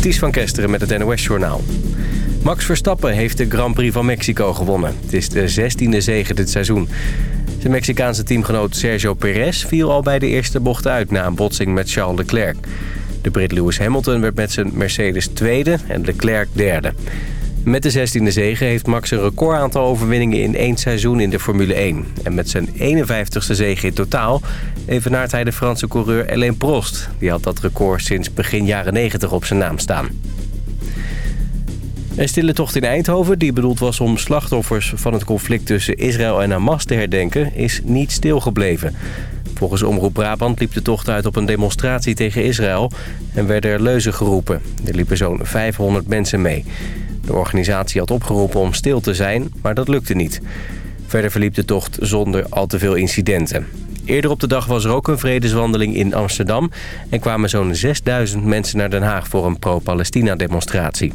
Ties van Kesteren met het NOS-journaal. Max Verstappen heeft de Grand Prix van Mexico gewonnen. Het is de 16e zege dit seizoen. Zijn Mexicaanse teamgenoot Sergio Perez viel al bij de eerste bocht uit... na een botsing met Charles Leclerc. De Brit Lewis Hamilton werd met zijn Mercedes tweede en Leclerc derde. Met de 16e zege heeft Max een recordaantal overwinningen in één seizoen in de Formule 1. En met zijn 51ste zege in totaal evenaart hij de Franse coureur Alain Prost. Die had dat record sinds begin jaren 90 op zijn naam staan. Een stille tocht in Eindhoven, die bedoeld was om slachtoffers van het conflict tussen Israël en Hamas te herdenken, is niet stilgebleven. Volgens Omroep Brabant liep de tocht uit op een demonstratie tegen Israël en werden er leuzen geroepen. Er liepen zo'n 500 mensen mee. De organisatie had opgeroepen om stil te zijn, maar dat lukte niet. Verder verliep de tocht zonder al te veel incidenten. Eerder op de dag was er ook een vredeswandeling in Amsterdam... en kwamen zo'n 6000 mensen naar Den Haag voor een pro-Palestina-demonstratie.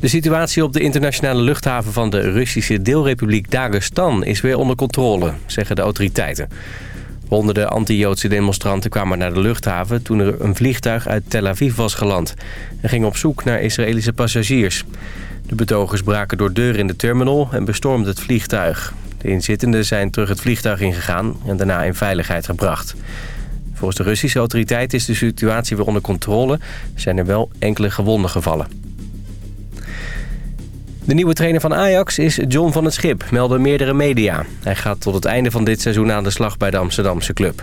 De situatie op de internationale luchthaven van de Russische deelrepubliek Dagestan is weer onder controle, zeggen de autoriteiten. Honderden anti-Joodse demonstranten kwamen naar de luchthaven toen er een vliegtuig uit Tel Aviv was geland en gingen op zoek naar Israëlische passagiers. De betogers braken door deuren in de terminal en bestormden het vliegtuig. De inzittenden zijn terug het vliegtuig ingegaan en daarna in veiligheid gebracht. Volgens de Russische autoriteiten is de situatie weer onder controle. Zijn er wel enkele gewonden gevallen. De nieuwe trainer van Ajax is John van het Schip, melden meerdere media. Hij gaat tot het einde van dit seizoen aan de slag bij de Amsterdamse club.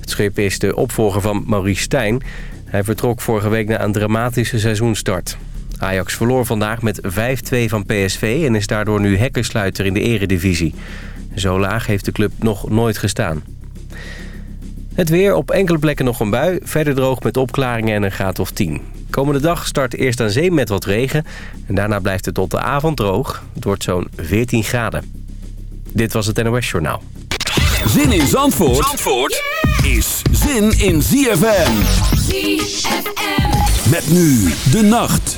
Het Schip is de opvolger van Maurice Stijn. Hij vertrok vorige week na een dramatische seizoenstart. Ajax verloor vandaag met 5-2 van PSV en is daardoor nu hekkensluiter in de eredivisie. Zo laag heeft de club nog nooit gestaan. Het weer, op enkele plekken nog een bui. Verder droog met opklaringen en een graad of 10. Komende dag start eerst aan zee met wat regen. En daarna blijft het tot de avond droog. Het wordt zo'n 14 graden. Dit was het NOS Journaal. Zin in Zandvoort, Zandvoort is zin in ZFM. ZFM. Met nu de nacht.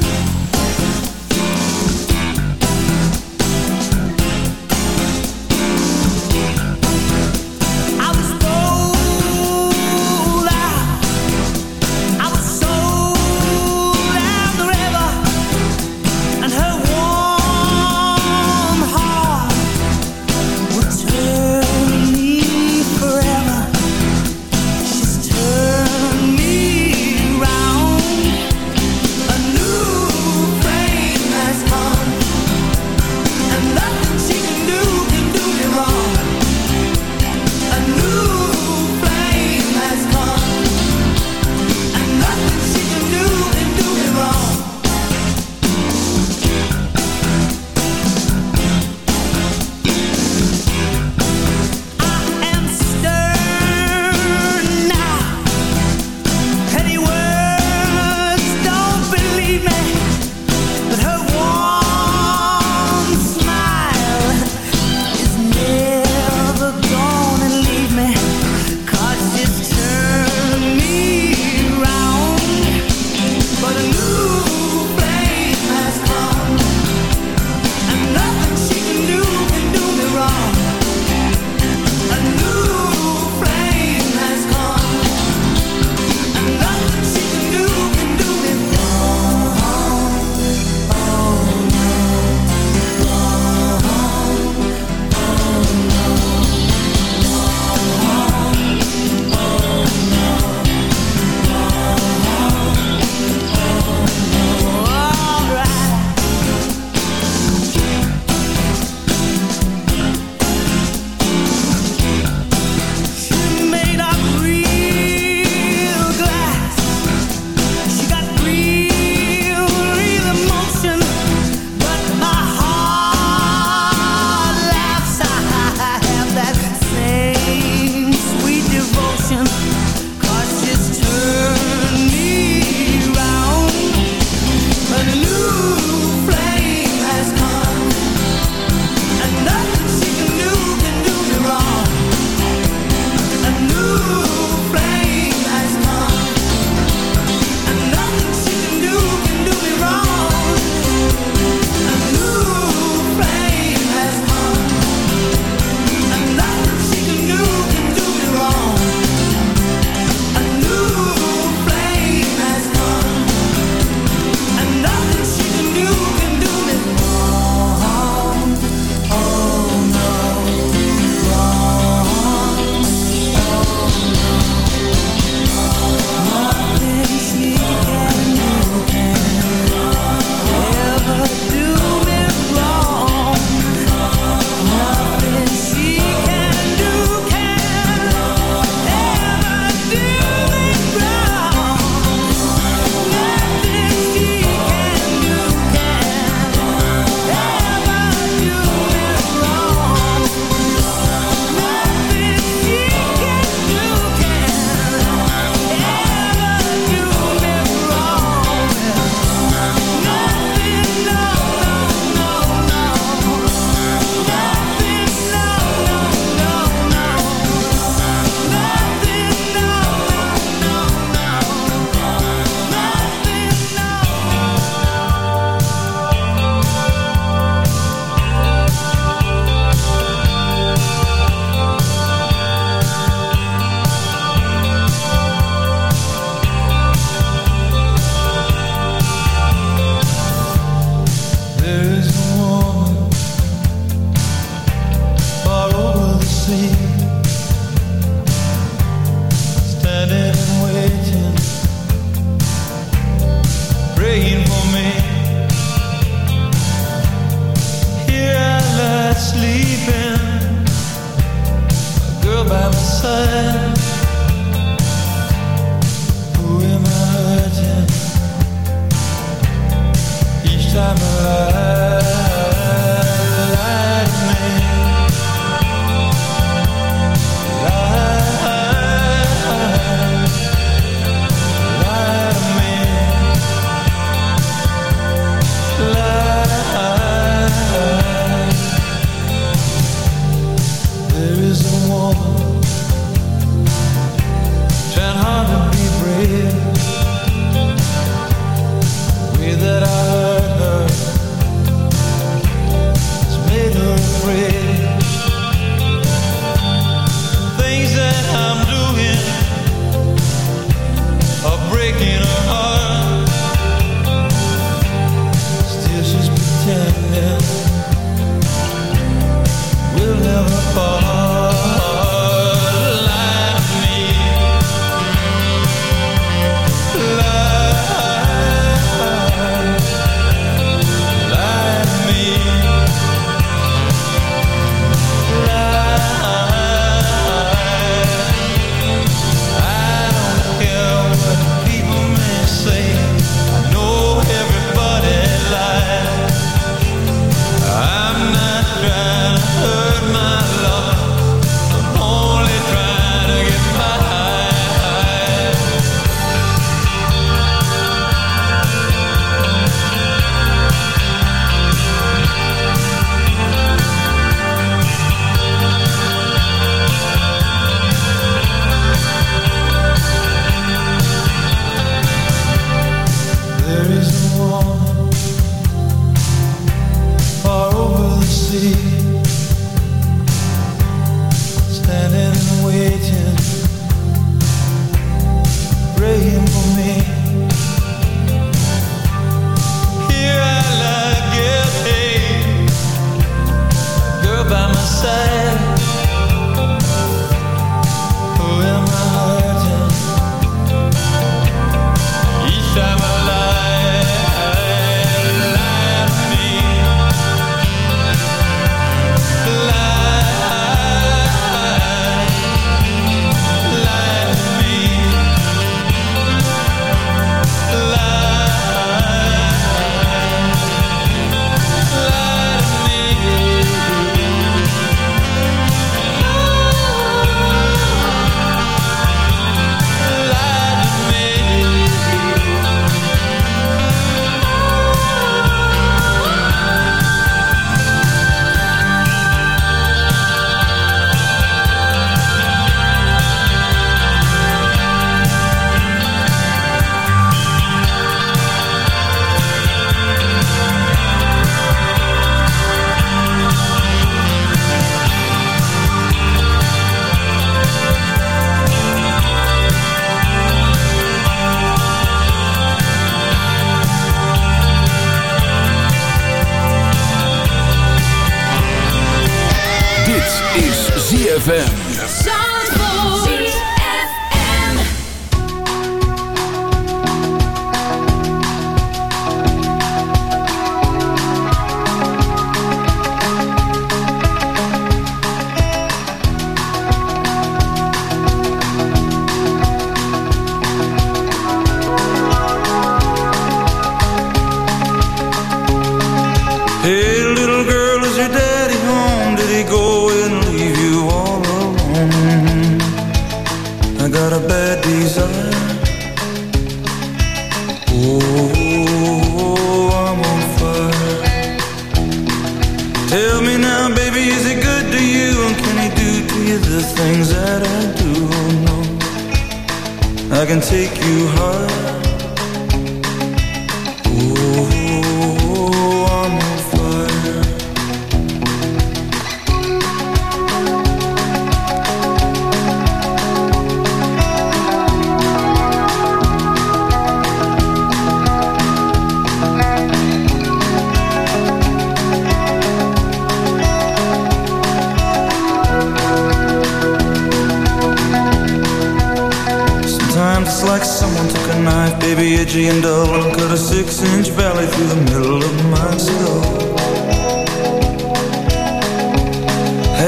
she and double cut a six-inch valley through the middle of my skull.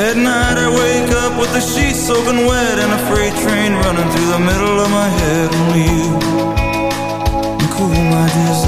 At night I wake up with the sheets soaking wet and a freight train running through the middle of my head. Only you, and cool my desire.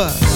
Curitiba.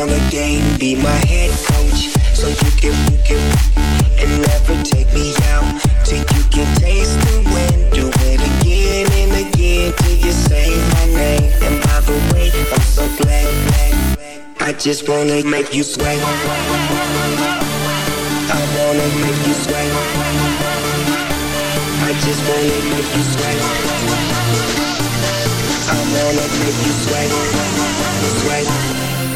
Down the game, be my head coach, so you can, you can, and never take me out till you can taste the wind. Do it again and again till you say my name. And by the way, I'm so glad, I just wanna make you sweat. I wanna make you sweat. I just wanna make you sweat. I wanna make you sweat. Sweat.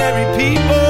ordinary people.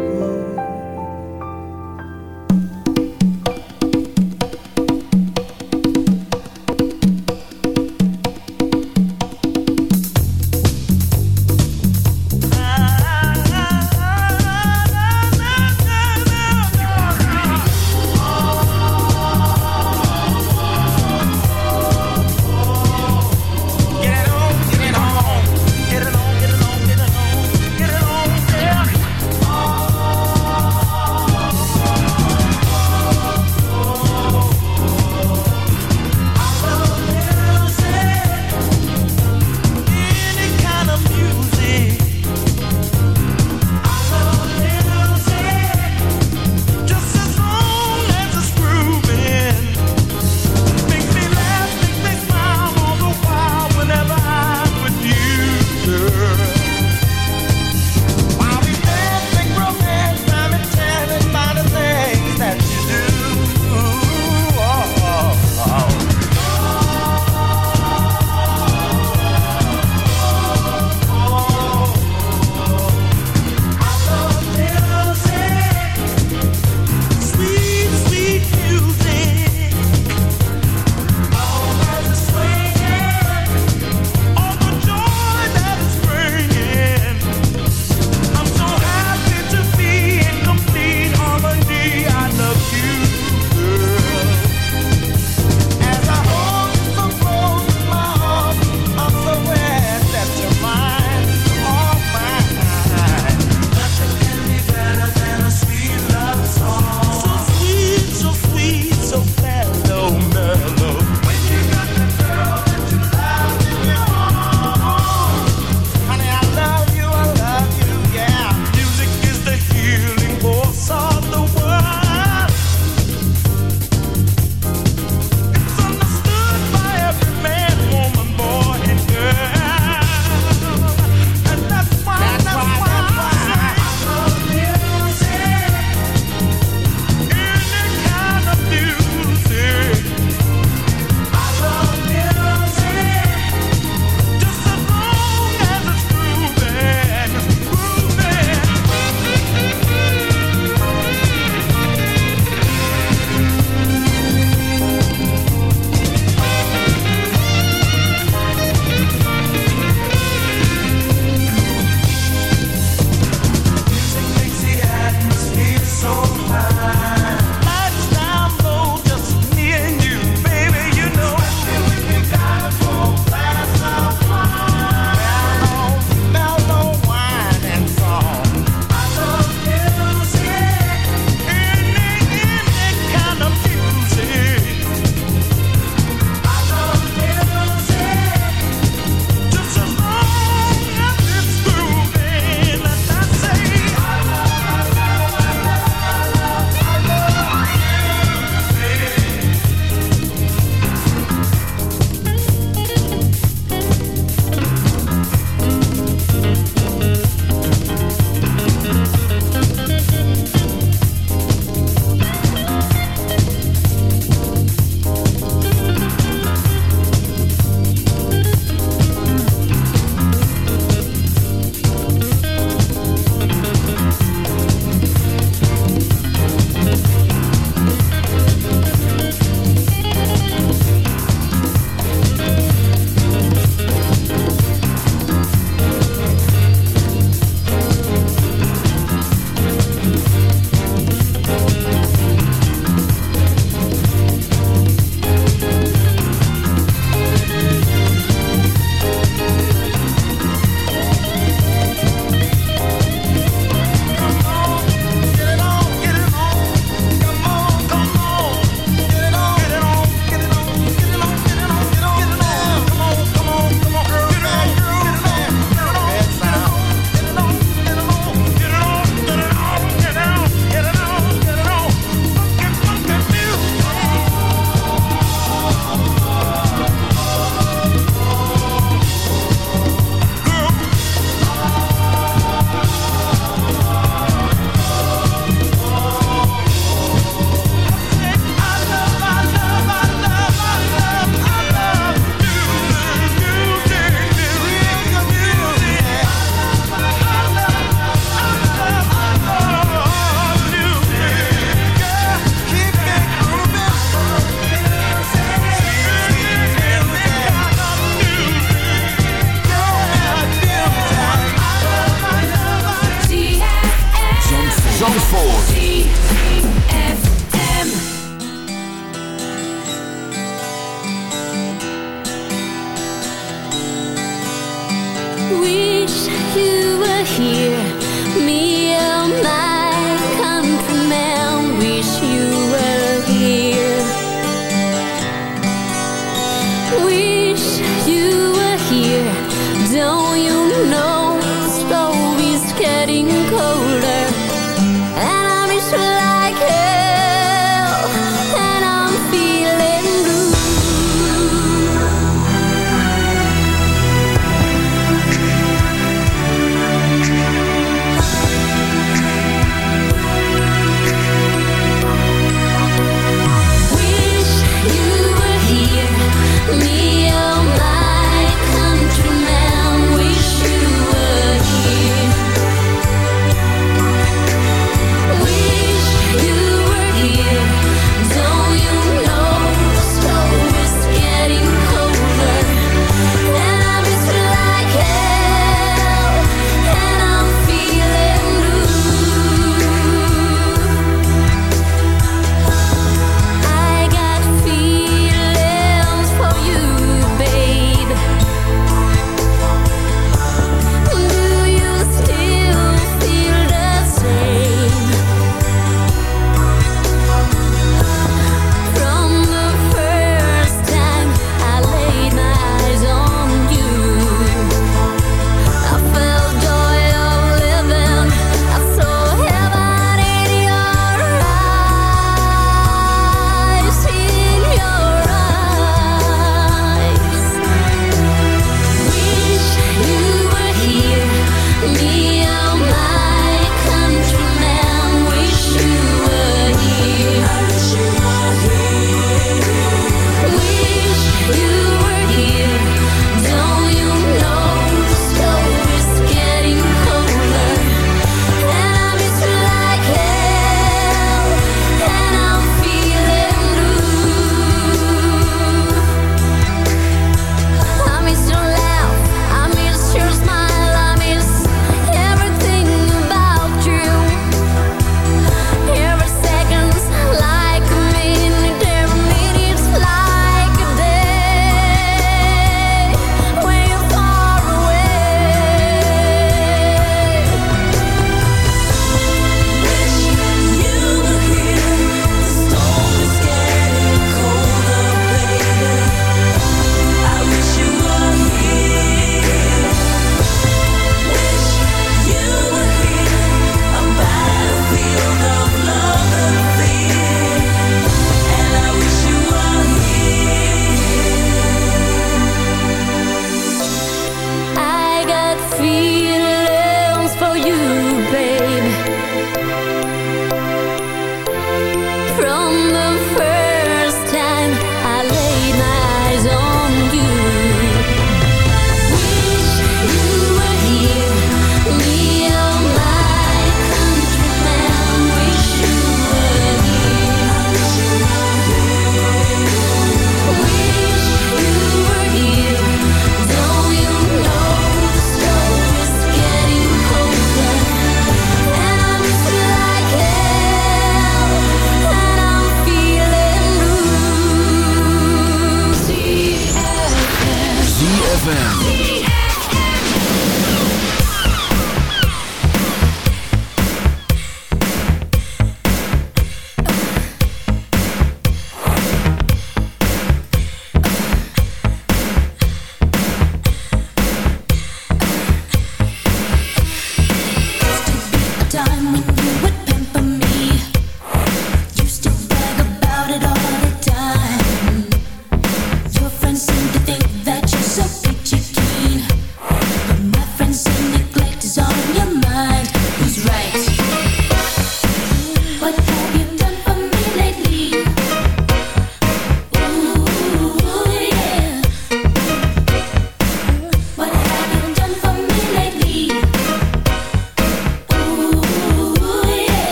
wish you were here. Me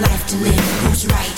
life to live, who's right?